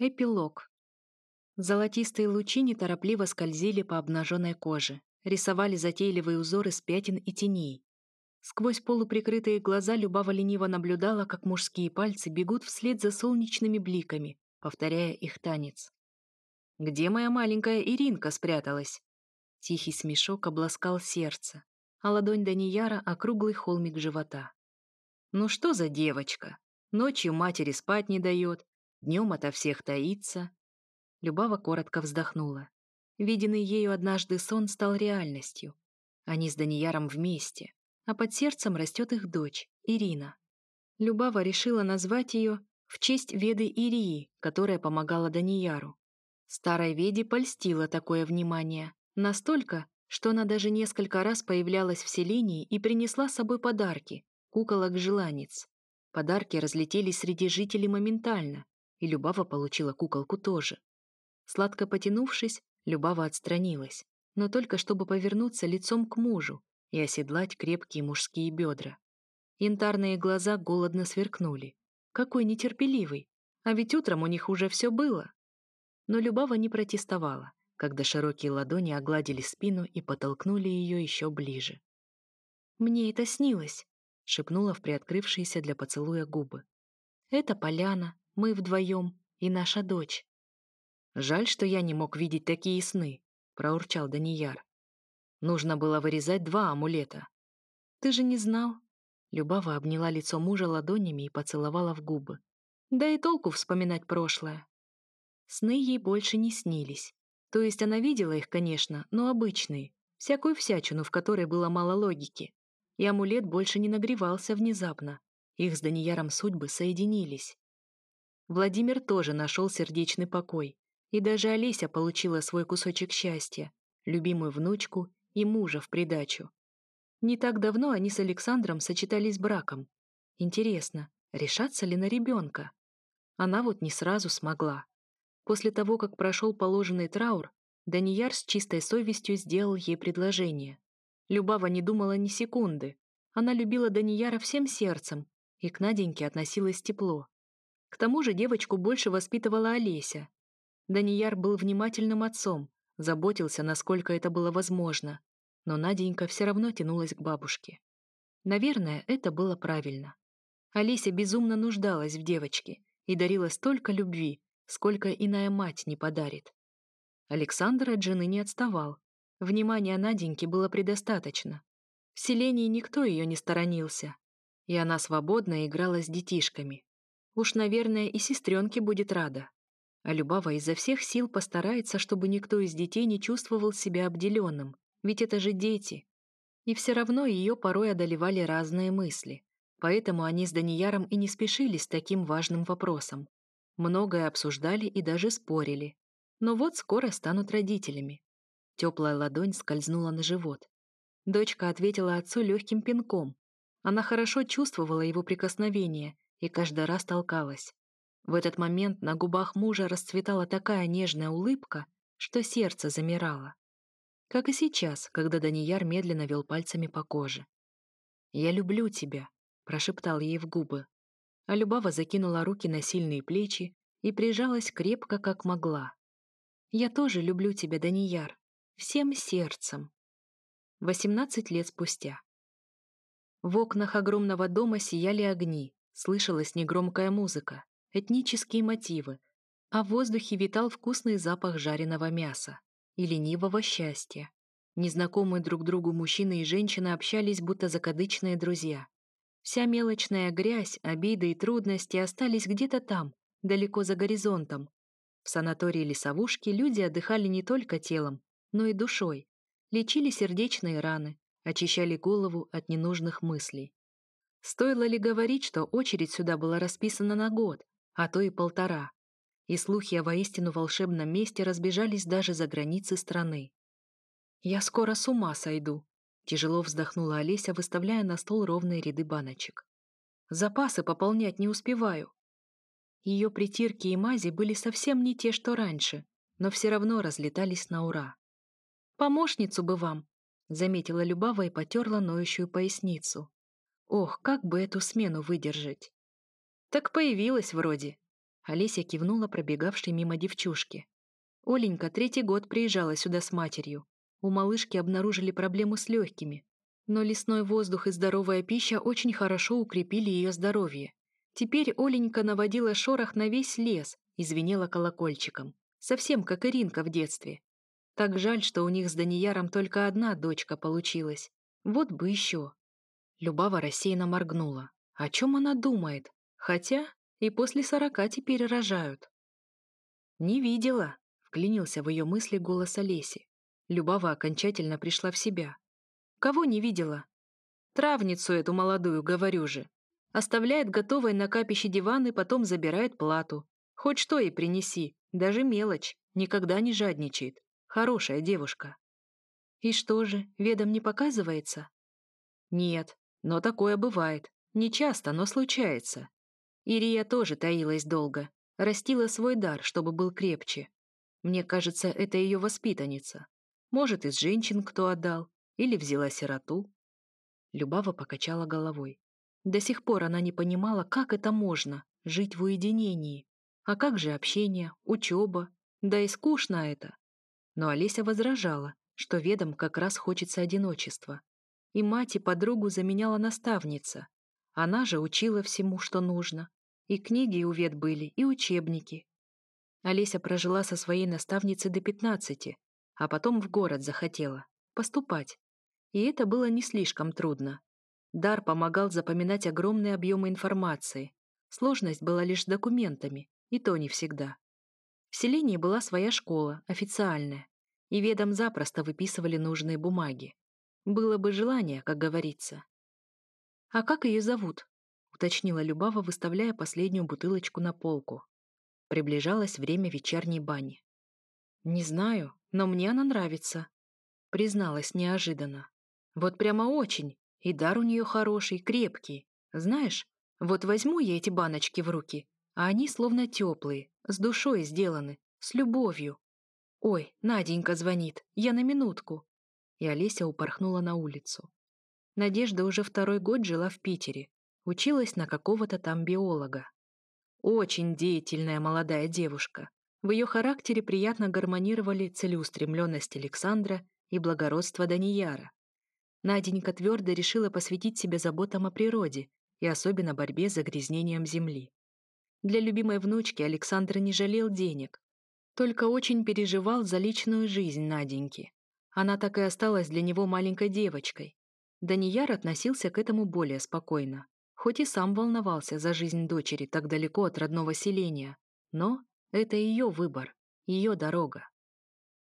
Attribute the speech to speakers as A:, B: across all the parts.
A: Эпилог. Золотистые лучи неторопливо скользили по обнаженной коже, рисовали затейливые узоры с пятен и теней. Сквозь полуприкрытые глаза Любава лениво наблюдала, как мужские пальцы бегут вслед за солнечными бликами, повторяя их танец. «Где моя маленькая Иринка спряталась?» Тихий смешок обласкал сердце, а ладонь Данияра — округлый холмик живота. «Ну что за девочка? Ночью матери спать не дает, Днем ото всех таится. Любава коротко вздохнула. Виденный ею однажды сон стал реальностью. Они с Данияром вместе, а под сердцем растет их дочь, Ирина. Любава решила назвать ее в честь Веды Ирии, которая помогала Данияру. Старой Веде польстило такое внимание, настолько, что она даже несколько раз появлялась в селении и принесла с собой подарки, куколок-желанец. Подарки разлетелись среди жителей моментально, и Любава получила куколку тоже. Сладко потянувшись, Любава отстранилась, но только чтобы повернуться лицом к мужу и оседлать крепкие мужские бедра. Янтарные глаза голодно сверкнули. Какой нетерпеливый, а ведь утром у них уже все было. Но Любава не протестовала, когда широкие ладони огладили спину и подтолкнули ее еще ближе. «Мне это снилось», — шепнула в приоткрывшиеся для поцелуя губы. «Это поляна, мы вдвоем и наша дочь. Жаль, что я не мог видеть такие сны, проурчал Данияр. Нужно было вырезать два амулета. Ты же не знал? Любава обняла лицо мужа ладонями и поцеловала в губы. Да и толку вспоминать прошлое. Сны ей больше не снились. То есть она видела их, конечно, но обычные, всякую всячину, в которой было мало логики. И амулет больше не нагревался внезапно. Их с Данияром судьбы соединились. Владимир тоже нашел сердечный покой. И даже Олеся получила свой кусочек счастья, любимую внучку и мужа в придачу. Не так давно они с Александром сочетались браком. Интересно, решаться ли на ребенка? Она вот не сразу смогла. После того, как прошел положенный траур, Данияр с чистой совестью сделал ей предложение. Любава не думала ни секунды. Она любила Данияра всем сердцем и к Наденьке относилась тепло. К тому же девочку больше воспитывала Олеся. Данияр был внимательным отцом, заботился, насколько это было возможно, но Наденька все равно тянулась к бабушке. Наверное, это было правильно. Олеся безумно нуждалась в девочке и дарила столько любви, сколько иная мать не подарит. Александр от жены не отставал. Внимания Наденьки было предостаточно. В селении никто ее не сторонился, и она свободно играла с детишками. Уж, наверное, и сестренке будет рада. А Любава изо всех сил постарается, чтобы никто из детей не чувствовал себя обделенным, ведь это же дети. И все равно ее порой одолевали разные мысли. Поэтому они с Данияром и не спешили с таким важным вопросом. Многое обсуждали и даже спорили. Но вот скоро станут родителями. Теплая ладонь скользнула на живот. Дочка ответила отцу легким пинком. Она хорошо чувствовала его прикосновение и каждый раз толкалась. В этот момент на губах мужа расцветала такая нежная улыбка, что сердце замирало. Как и сейчас, когда Данияр медленно вел пальцами по коже. «Я люблю тебя», — прошептал ей в губы. А Любава закинула руки на сильные плечи и прижалась крепко, как могла. «Я тоже люблю тебя, Данияр, всем сердцем». Восемнадцать лет спустя. В окнах огромного дома сияли огни, Слышалась негромкая музыка, этнические мотивы, а в воздухе витал вкусный запах жареного мяса и ленивого счастья. Незнакомые друг другу мужчины и женщины общались, будто закадычные друзья. Вся мелочная грязь, обиды и трудности остались где-то там, далеко за горизонтом. В санатории лесовушки люди отдыхали не только телом, но и душой, лечили сердечные раны, очищали голову от ненужных мыслей. Стоило ли говорить, что очередь сюда была расписана на год, а то и полтора, и слухи о воистину волшебном месте разбежались даже за границы страны. «Я скоро с ума сойду», — тяжело вздохнула Олеся, выставляя на стол ровные ряды баночек. «Запасы пополнять не успеваю». Ее притирки и мази были совсем не те, что раньше, но все равно разлетались на ура. «Помощницу бы вам», — заметила Любава и потерла ноющую поясницу. Ох, как бы эту смену выдержать. Так появилась вроде. Олеся кивнула пробегавшей мимо девчушки. Оленька третий год приезжала сюда с матерью. У малышки обнаружили проблему с легкими. Но лесной воздух и здоровая пища очень хорошо укрепили ее здоровье. Теперь Оленька наводила шорох на весь лес и звенела колокольчиком. Совсем как Иринка в детстве. Так жаль, что у них с Данияром только одна дочка получилась. Вот бы еще. Любава рассеянно моргнула. О чем она думает? Хотя и после сорока теперь рожают. «Не видела», — вклинился в ее мысли голос Олеси. Любава окончательно пришла в себя. «Кого не видела?» «Травницу эту молодую, говорю же. Оставляет готовой на капище диван и потом забирает плату. Хоть что ей принеси, даже мелочь, никогда не жадничает. Хорошая девушка». «И что же, ведом не показывается?» «Нет, но такое бывает. Не часто, но случается. Ирия тоже таилась долго, растила свой дар, чтобы был крепче. Мне кажется, это ее воспитанница. Может, из женщин кто отдал, или взяла сироту. Любава покачала головой. До сих пор она не понимала, как это можно — жить в уединении. А как же общение, учеба? Да и скучно это. Но Олеся возражала, что ведом как раз хочется одиночества. И мать и подругу заменяла наставница. Она же учила всему, что нужно. И книги у вет были, и учебники. Олеся прожила со своей наставницей до 15, а потом в город захотела. Поступать. И это было не слишком трудно. Дар помогал запоминать огромные объемы информации. Сложность была лишь с документами, и то не всегда. В селении была своя школа, официальная, и ведом запросто выписывали нужные бумаги. Было бы желание, как говорится. «А как ее зовут?» уточнила Любава, выставляя последнюю бутылочку на полку. Приближалось время вечерней бани. «Не знаю, но мне она нравится», — призналась неожиданно. «Вот прямо очень, и дар у нее хороший, крепкий. Знаешь, вот возьму я эти баночки в руки, а они словно теплые, с душой сделаны, с любовью. Ой, Наденька звонит, я на минутку». И Олеся упорхнула на улицу. Надежда уже второй год жила в Питере, Училась на какого-то там биолога. Очень деятельная молодая девушка. В ее характере приятно гармонировали целеустремленность Александра и благородство Данияра. Наденька твердо решила посвятить себя заботам о природе и особенно борьбе с загрязнением земли. Для любимой внучки Александр не жалел денег, только очень переживал за личную жизнь Наденьки. Она так и осталась для него маленькой девочкой. Данияр относился к этому более спокойно хоть и сам волновался за жизнь дочери так далеко от родного селения, но это ее выбор, ее дорога.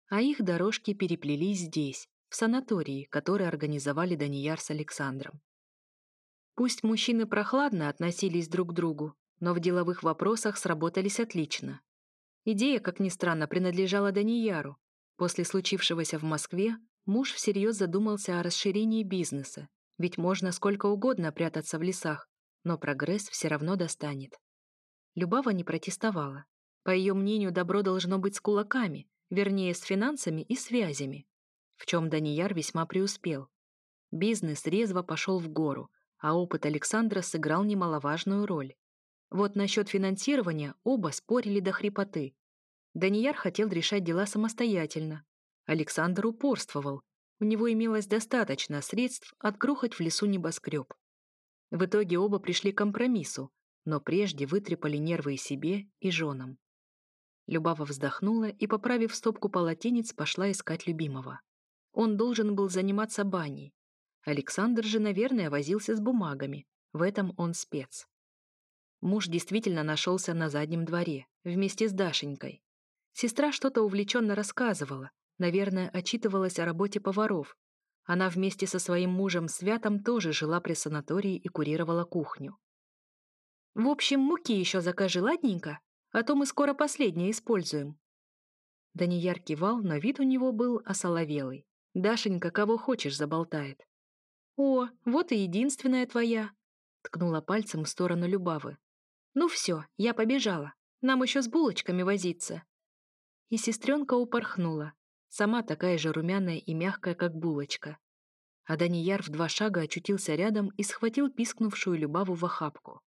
A: А их дорожки переплелись здесь, в санатории, который организовали Данияр с Александром. Пусть мужчины прохладно относились друг к другу, но в деловых вопросах сработались отлично. Идея, как ни странно, принадлежала Данияру. После случившегося в Москве муж всерьез задумался о расширении бизнеса ведь можно сколько угодно прятаться в лесах, но прогресс все равно достанет. Любава не протестовала. По ее мнению, добро должно быть с кулаками, вернее, с финансами и связями, в чем Данияр весьма преуспел. Бизнес резво пошел в гору, а опыт Александра сыграл немаловажную роль. Вот насчет финансирования оба спорили до хрипоты. Данияр хотел решать дела самостоятельно. Александр упорствовал, у него имелось достаточно средств отгрохать в лесу небоскреб. В итоге оба пришли к компромиссу, но прежде вытрепали нервы и себе, и женам. Любава вздохнула и, поправив стопку полотенец, пошла искать любимого. Он должен был заниматься баней. Александр же, наверное, возился с бумагами. В этом он спец. Муж действительно нашелся на заднем дворе, вместе с Дашенькой. Сестра что-то увлеченно рассказывала, Наверное, отчитывалась о работе поваров. Она вместе со своим мужем Святом тоже жила при санатории и курировала кухню. «В общем, муки еще закажи, ладненько, а то мы скоро последнее используем». Данияр кивал, но вид у него был осоловелый. Дашенька кого хочешь заболтает. «О, вот и единственная твоя», — ткнула пальцем в сторону Любавы. «Ну все, я побежала. Нам еще с булочками возиться». И сестренка упорхнула, сама такая же румяная и мягкая, как булочка. А Данияр в два шага очутился рядом и схватил пискнувшую Любаву в охапку.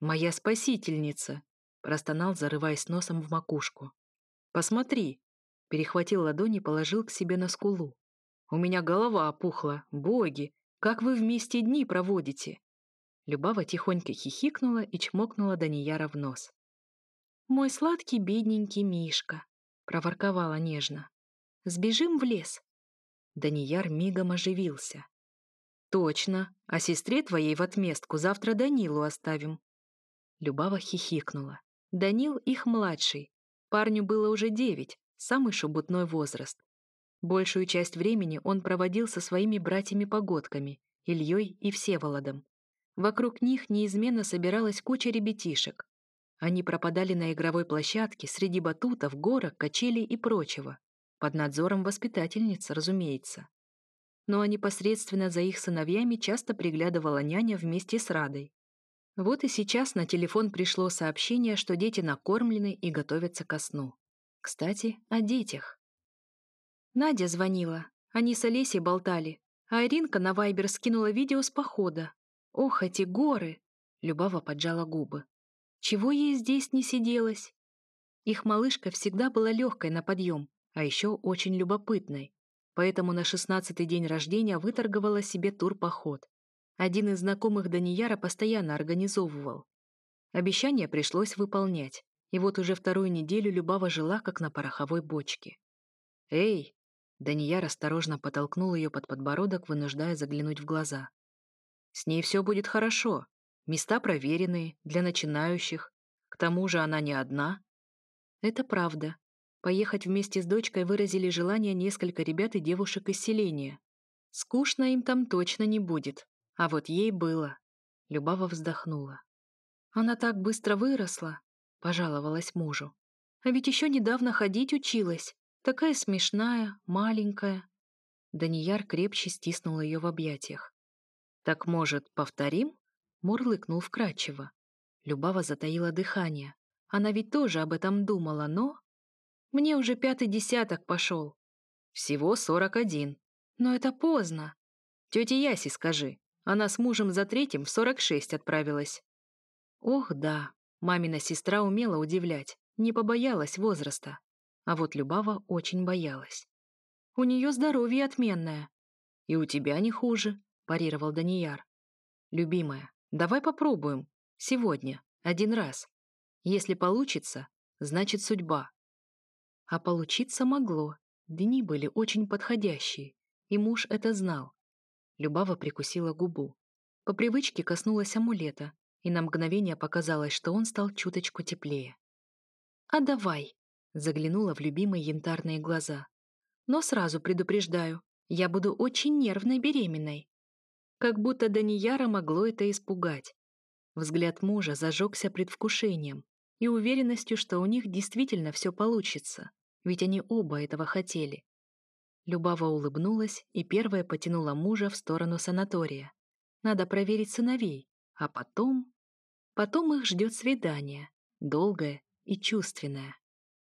A: «Моя спасительница!» простонал, зарываясь носом в макушку. «Посмотри!» Перехватил ладони и положил к себе на скулу. «У меня голова опухла. Боги! Как вы вместе дни проводите?» Любава тихонько хихикнула и чмокнула Данияра в нос. «Мой сладкий бедненький Мишка», — проворковала нежно. «Сбежим в лес». Данияр мигом оживился. «Точно, а сестре твоей в отместку завтра Данилу оставим». Любава хихикнула. Данил их младший. Парню было уже девять, самый шебутной возраст. Большую часть времени он проводил со своими братьями-погодками, Ильей и Всеволодом. Вокруг них неизменно собиралась куча ребятишек. Они пропадали на игровой площадке среди батутов, горок, качелей и прочего. Под надзором воспитательницы, разумеется. Ну а непосредственно за их сыновьями часто приглядывала няня вместе с Радой. Вот и сейчас на телефон пришло сообщение, что дети накормлены и готовятся ко сну. Кстати, о детях. Надя звонила. Они с Олесей болтали. А Иринка на Вайбер скинула видео с похода. Ох, эти горы! Любава поджала губы. Чего ей здесь не сиделось? Их малышка всегда была легкой на подъем, а еще очень любопытной. Поэтому на шестнадцатый день рождения выторговала себе тур-поход. Один из знакомых Данияра постоянно организовывал. Обещание пришлось выполнять, и вот уже вторую неделю Любава жила, как на пороховой бочке. «Эй!» Данияр осторожно потолкнул ее под подбородок, вынуждая заглянуть в глаза. С ней все будет хорошо. Места проверенные, для начинающих. К тому же она не одна. Это правда. Поехать вместе с дочкой выразили желание несколько ребят и девушек из селения. Скучно им там точно не будет. А вот ей было. Любава вздохнула. Она так быстро выросла, пожаловалась мужу. А ведь еще недавно ходить училась. Такая смешная, маленькая. Данияр крепче стиснул ее в объятиях. «Так, может, повторим?» — мурлыкнул вкрадчиво. Любава затаила дыхание. Она ведь тоже об этом думала, но... Мне уже пятый десяток пошел. Всего сорок один. Но это поздно. Тете Яси скажи. Она с мужем за третьим в сорок шесть отправилась. Ох, да. Мамина сестра умела удивлять. Не побоялась возраста. А вот Любава очень боялась. У нее здоровье отменное. И у тебя не хуже парировал Данияр. «Любимая, давай попробуем. Сегодня. Один раз. Если получится, значит судьба». А получиться могло. Дни были очень подходящие, и муж это знал. Любава прикусила губу. По привычке коснулась амулета, и на мгновение показалось, что он стал чуточку теплее. «А давай!» — заглянула в любимые янтарные глаза. «Но сразу предупреждаю, я буду очень нервной беременной. Как будто Данияра могло это испугать. Взгляд мужа зажегся предвкушением и уверенностью, что у них действительно все получится, ведь они оба этого хотели. Любава улыбнулась и первая потянула мужа в сторону санатория. Надо проверить сыновей, а потом... Потом их ждет свидание, долгое и чувственное.